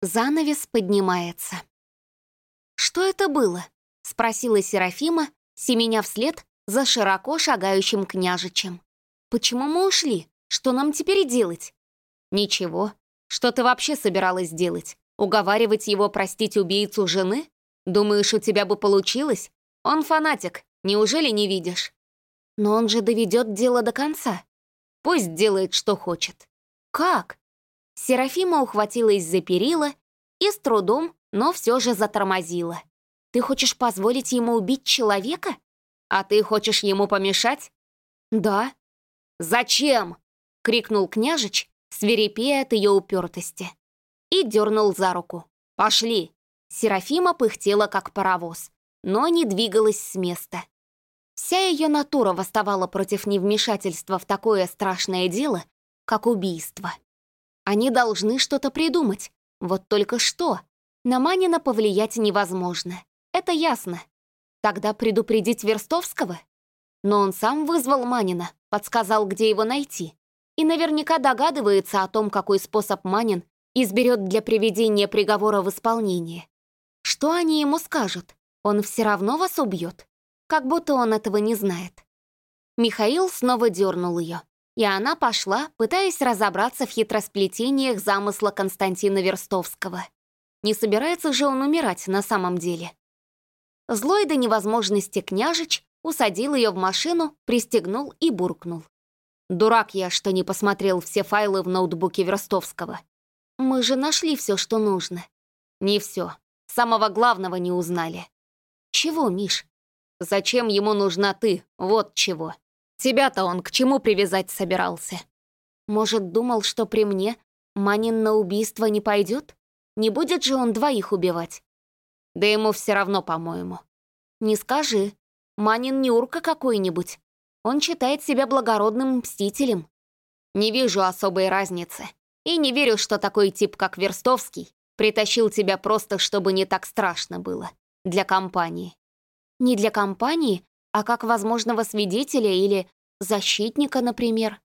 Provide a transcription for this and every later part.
Занавес поднимается. «Что это было?» — спросила Серафима, семеня вслед за широко шагающим княжичем. «Почему мы ушли? Что нам теперь делать?» «Ничего. Что ты вообще собиралась делать? Уговаривать его простить убийцу жены? Думаешь, у тебя бы получилось? Он фанатик, неужели не видишь?» «Но он же доведет дело до конца. Пусть делает, что хочет». «Как?» Серафима ухватилась за перила и с трудом, но все же затормозила. «Ты хочешь позволить ему убить человека? А ты хочешь ему помешать?» «Да». «Зачем?» — крикнул княжич, свирепея от ее упертости. И дернул за руку. «Пошли!» Серафима пыхтела, как паровоз, но не двигалась с места. Вся ее натура восставала против невмешательства в такое страшное дело, как убийство. Они должны что-то придумать. Вот только что. На Манина повлиять невозможно. Это ясно. Тогда предупредить Верстовского? Но он сам вызвал Манина, подсказал, где его найти и наверняка догадывается о том, какой способ Манин изберет для приведения приговора в исполнение. Что они ему скажут? Он все равно вас убьет? Как будто он этого не знает. Михаил снова дернул ее, и она пошла, пытаясь разобраться в хитросплетениях замысла Константина Верстовского. Не собирается же он умирать на самом деле. Злой до невозможности княжич усадил ее в машину, пристегнул и буркнул. Дурак я, что не посмотрел все файлы в ноутбуке Верстовского. Мы же нашли все, что нужно. Не все. Самого главного не узнали. Чего, Миш? Зачем ему нужна ты? Вот чего. Тебя-то он к чему привязать собирался? Может, думал, что при мне Манин на убийство не пойдет? Не будет же он двоих убивать? Да ему все равно, по-моему. Не скажи. Манин не урка какой-нибудь. Он считает себя благородным мстителем. Не вижу особой разницы. И не верю, что такой тип, как Верстовский, притащил тебя просто, чтобы не так страшно было. Для компании. Не для компании, а как возможного свидетеля или защитника, например.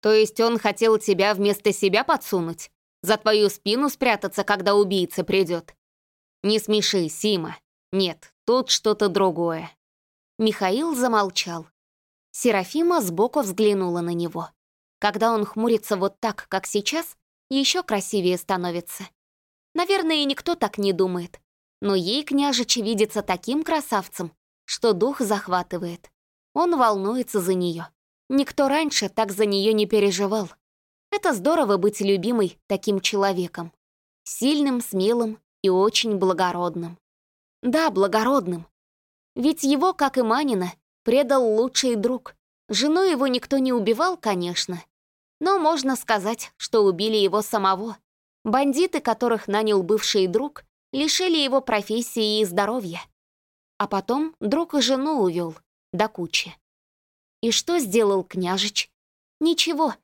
То есть он хотел тебя вместо себя подсунуть? За твою спину спрятаться, когда убийца придет? Не смеши, Сима. Нет, тут что-то другое. Михаил замолчал. Серафима сбоку взглянула на него. Когда он хмурится вот так, как сейчас, еще красивее становится. Наверное, и никто так не думает. Но ей княжич видится таким красавцем, что дух захватывает. Он волнуется за нее. Никто раньше так за нее не переживал. Это здорово быть любимой таким человеком. Сильным, смелым и очень благородным. Да, благородным. Ведь его, как и Манина, предал лучший друг. Жену его никто не убивал, конечно. Но можно сказать, что убили его самого. Бандиты, которых нанял бывший друг, лишили его профессии и здоровья. А потом друг и жену увел, до кучи. И что сделал княжич? Ничего.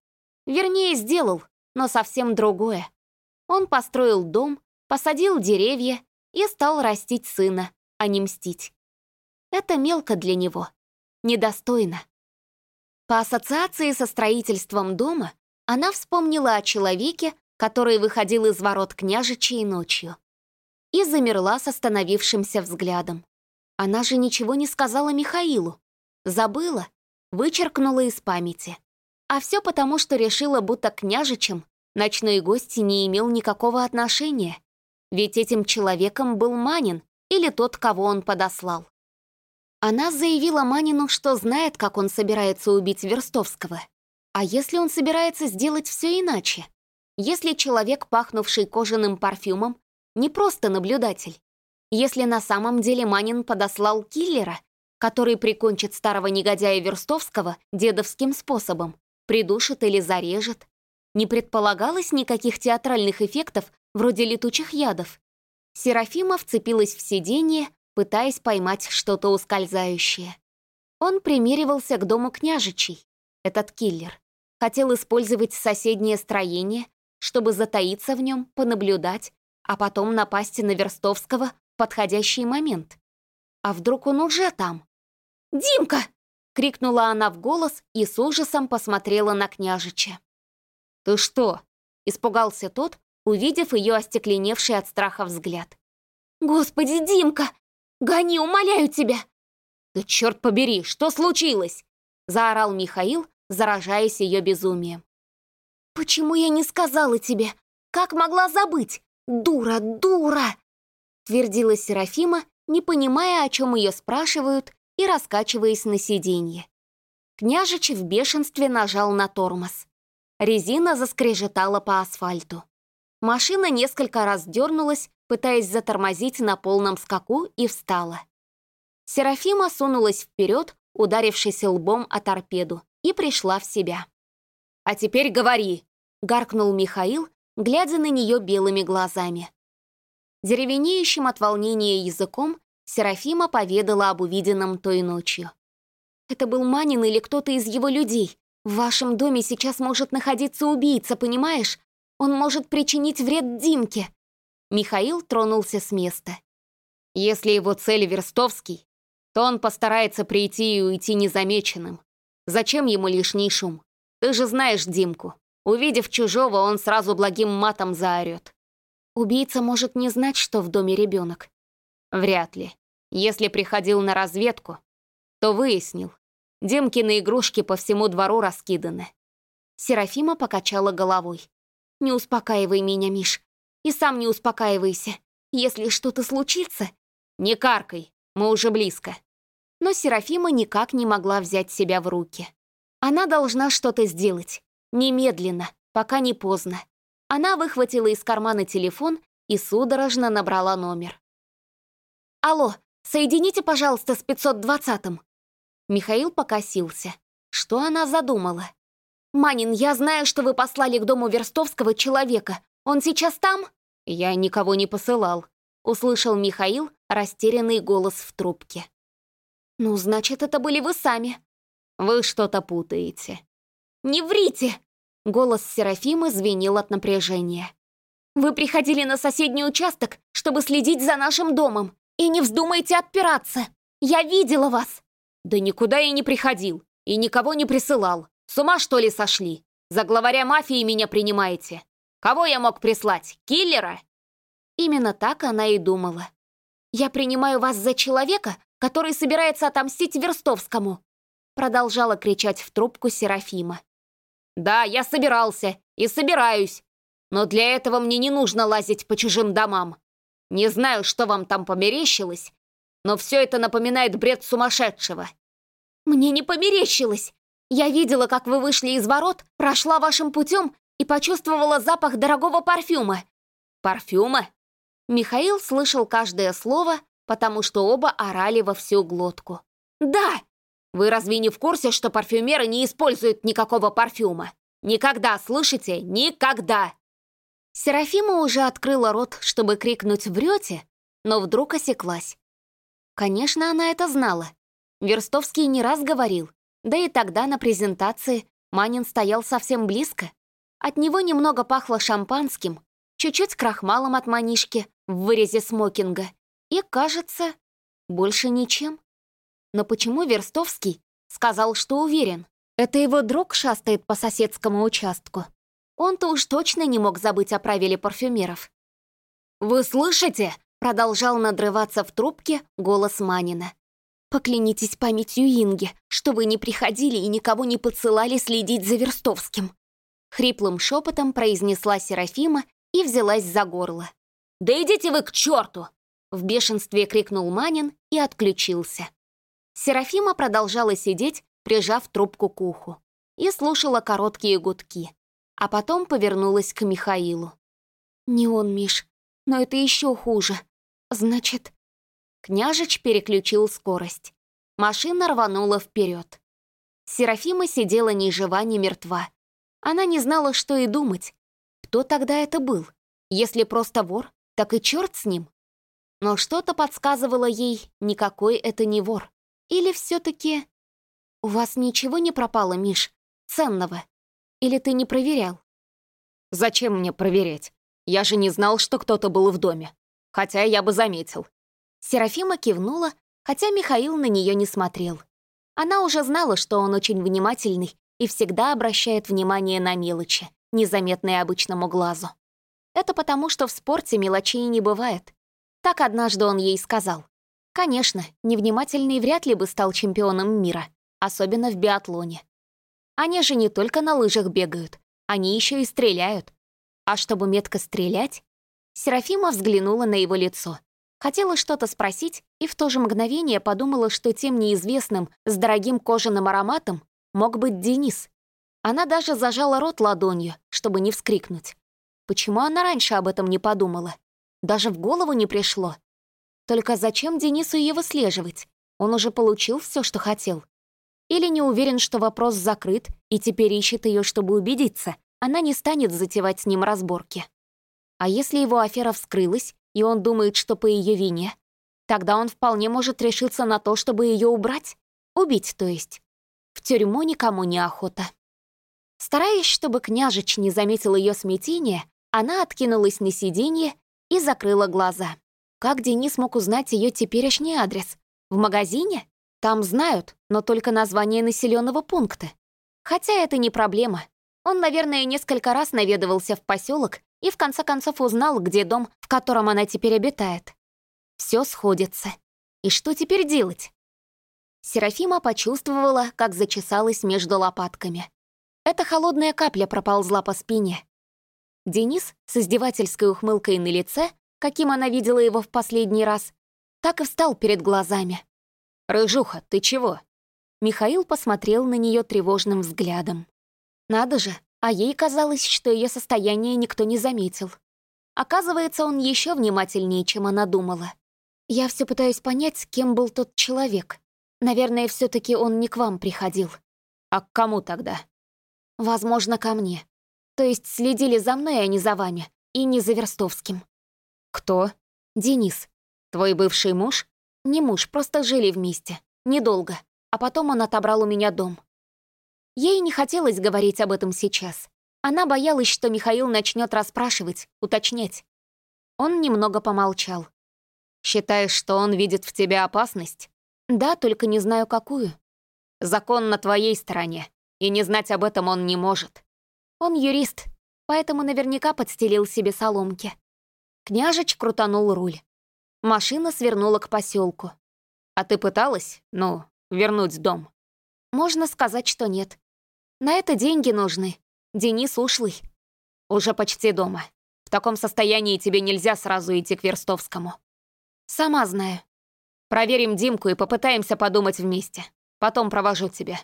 Вернее, сделал, но совсем другое. Он построил дом, посадил деревья и стал растить сына, а не мстить. Это мелко для него недостойно. По ассоциации со строительством дома она вспомнила о человеке, который выходил из ворот княжичей ночью. И замерла с остановившимся взглядом. Она же ничего не сказала Михаилу. Забыла, вычеркнула из памяти. А все потому, что решила, будто княжичем ночной гость не имел никакого отношения. Ведь этим человеком был Манин или тот, кого он подослал. Она заявила Манину, что знает, как он собирается убить Верстовского. А если он собирается сделать все иначе? Если человек, пахнувший кожаным парфюмом, не просто наблюдатель? Если на самом деле Манин подослал киллера, который прикончит старого негодяя Верстовского дедовским способом, придушит или зарежет? Не предполагалось никаких театральных эффектов вроде летучих ядов. Серафима вцепилась в сиденье, пытаясь поймать что-то ускользающее. Он примеривался к дому княжичей, этот киллер. Хотел использовать соседнее строение, чтобы затаиться в нем, понаблюдать, а потом напасть на Верстовского подходящий момент. А вдруг он уже там? «Димка!» — крикнула она в голос и с ужасом посмотрела на княжича. «Ты что?» — испугался тот, увидев ее остекленевший от страха взгляд. «Господи, Димка! Гони, умоляю тебя!» «Да черт побери, что случилось?» — заорал Михаил, заражаясь ее безумием. «Почему я не сказала тебе? Как могла забыть? Дура, дура!» Твердила Серафима, не понимая, о чем ее спрашивают, и раскачиваясь на сиденье. Княжич в бешенстве нажал на тормоз. Резина заскрежетала по асфальту. Машина несколько раз дернулась, пытаясь затормозить на полном скаку, и встала. Серафима сунулась вперед, ударившись лбом о торпеду, и пришла в себя. «А теперь говори!» — гаркнул Михаил, глядя на нее белыми глазами. Деревенеющим от волнения языком Серафима поведала об увиденном той ночью. «Это был Манин или кто-то из его людей. В вашем доме сейчас может находиться убийца, понимаешь? Он может причинить вред Димке». Михаил тронулся с места. «Если его цель Верстовский, то он постарается прийти и уйти незамеченным. Зачем ему лишний шум? Ты же знаешь Димку. Увидев чужого, он сразу благим матом заорет. Убийца может не знать, что в доме ребенок. Вряд ли. Если приходил на разведку, то выяснил. Димкины игрушки по всему двору раскиданы. Серафима покачала головой. «Не успокаивай меня, Миш. И сам не успокаивайся. Если что-то случится...» «Не каркай, мы уже близко». Но Серафима никак не могла взять себя в руки. Она должна что-то сделать. Немедленно, пока не поздно. Она выхватила из кармана телефон и судорожно набрала номер. «Алло, соедините, пожалуйста, с 520-м». Михаил покосился. Что она задумала? «Манин, я знаю, что вы послали к дому Верстовского человека. Он сейчас там?» «Я никого не посылал», — услышал Михаил растерянный голос в трубке. «Ну, значит, это были вы сами». «Вы что-то путаете». «Не врите!» Голос Серафимы звенел от напряжения. «Вы приходили на соседний участок, чтобы следить за нашим домом, и не вздумайте отпираться. Я видела вас!» «Да никуда я не приходил, и никого не присылал. С ума, что ли, сошли? За главаря мафии меня принимаете? Кого я мог прислать? Киллера?» Именно так она и думала. «Я принимаю вас за человека, который собирается отомстить Верстовскому!» Продолжала кричать в трубку Серафима. «Да, я собирался и собираюсь, но для этого мне не нужно лазить по чужим домам. Не знаю, что вам там померещилось, но все это напоминает бред сумасшедшего». «Мне не померещилось. Я видела, как вы вышли из ворот, прошла вашим путем и почувствовала запах дорогого парфюма». «Парфюма?» Михаил слышал каждое слово, потому что оба орали во всю глотку. «Да! Вы разве не в курсе, что парфюмеры не используют никакого парфюма? Никогда, слышите? Никогда!» Серафима уже открыла рот, чтобы крикнуть «Врете?», но вдруг осеклась. Конечно, она это знала. Верстовский не раз говорил, да и тогда на презентации Манин стоял совсем близко. От него немного пахло шампанским, чуть-чуть крахмалом от манишки в вырезе смокинга и, кажется, больше ничем. Но почему Верстовский сказал, что уверен? Это его друг шастает по соседскому участку. Он-то уж точно не мог забыть о правиле парфюмеров. «Вы слышите?» — продолжал надрываться в трубке голос Манина. «Поклянитесь памятью Инги, что вы не приходили и никого не подсылали следить за Верстовским». Хриплым шепотом произнесла Серафима и взялась за горло. «Да идите вы к черту!» В бешенстве крикнул Манин и отключился. Серафима продолжала сидеть, прижав трубку к уху, и слушала короткие гудки, а потом повернулась к Михаилу. «Не он, Миш, но это еще хуже. Значит...» Княжич переключил скорость. Машина рванула вперед. Серафима сидела ни жива, ни мертва. Она не знала, что и думать. Кто тогда это был? Если просто вор, так и черт с ним но что-то подсказывало ей, никакой это не вор. Или все-таки... «У вас ничего не пропало, Миш? Ценного? Или ты не проверял?» «Зачем мне проверять? Я же не знал, что кто-то был в доме. Хотя я бы заметил». Серафима кивнула, хотя Михаил на нее не смотрел. Она уже знала, что он очень внимательный и всегда обращает внимание на мелочи, незаметные обычному глазу. Это потому, что в спорте мелочей не бывает. Так однажды он ей сказал. Конечно, невнимательный вряд ли бы стал чемпионом мира, особенно в биатлоне. Они же не только на лыжах бегают, они еще и стреляют. А чтобы метко стрелять, Серафима взглянула на его лицо. Хотела что-то спросить и в то же мгновение подумала, что тем неизвестным с дорогим кожаным ароматом мог быть Денис. Она даже зажала рот ладонью, чтобы не вскрикнуть. Почему она раньше об этом не подумала? Даже в голову не пришло. Только зачем Денису ее выслеживать? Он уже получил все, что хотел. Или не уверен, что вопрос закрыт, и теперь ищет ее, чтобы убедиться, она не станет затевать с ним разборки. А если его афера вскрылась, и он думает, что по ее вине, тогда он вполне может решиться на то, чтобы ее убрать. Убить, то есть. В тюрьму никому не охота. Стараясь, чтобы княжич не заметил ее смятение, она откинулась на сиденье и закрыла глаза. Как Денис мог узнать ее теперешний адрес? В магазине? Там знают, но только название населенного пункта. Хотя это не проблема. Он, наверное, несколько раз наведывался в поселок и в конце концов узнал, где дом, в котором она теперь обитает. Все сходится. И что теперь делать? Серафима почувствовала, как зачесалась между лопатками. Эта холодная капля проползла по спине. Денис с издевательской ухмылкой на лице, каким она видела его в последний раз, так и встал перед глазами. «Рыжуха, ты чего?» Михаил посмотрел на нее тревожным взглядом. Надо же, а ей казалось, что ее состояние никто не заметил. Оказывается, он еще внимательнее, чем она думала. Я все пытаюсь понять, кем был тот человек. Наверное, все таки он не к вам приходил. А к кому тогда? Возможно, ко мне. То есть следили за мной, а не за вами. И не за Верстовским. Кто? Денис. Твой бывший муж? Не муж, просто жили вместе. Недолго. А потом он отобрал у меня дом. Ей не хотелось говорить об этом сейчас. Она боялась, что Михаил начнет расспрашивать, уточнять. Он немного помолчал. «Считаешь, что он видит в тебе опасность?» «Да, только не знаю, какую». «Закон на твоей стороне, и не знать об этом он не может. Он юрист, поэтому наверняка подстелил себе соломки. Княжич крутанул руль. Машина свернула к поселку. «А ты пыталась, ну, вернуть дом?» «Можно сказать, что нет. На это деньги нужны. Денис ушлый. Уже почти дома. В таком состоянии тебе нельзя сразу идти к Верстовскому. Сама знаю. Проверим Димку и попытаемся подумать вместе. Потом провожу тебя.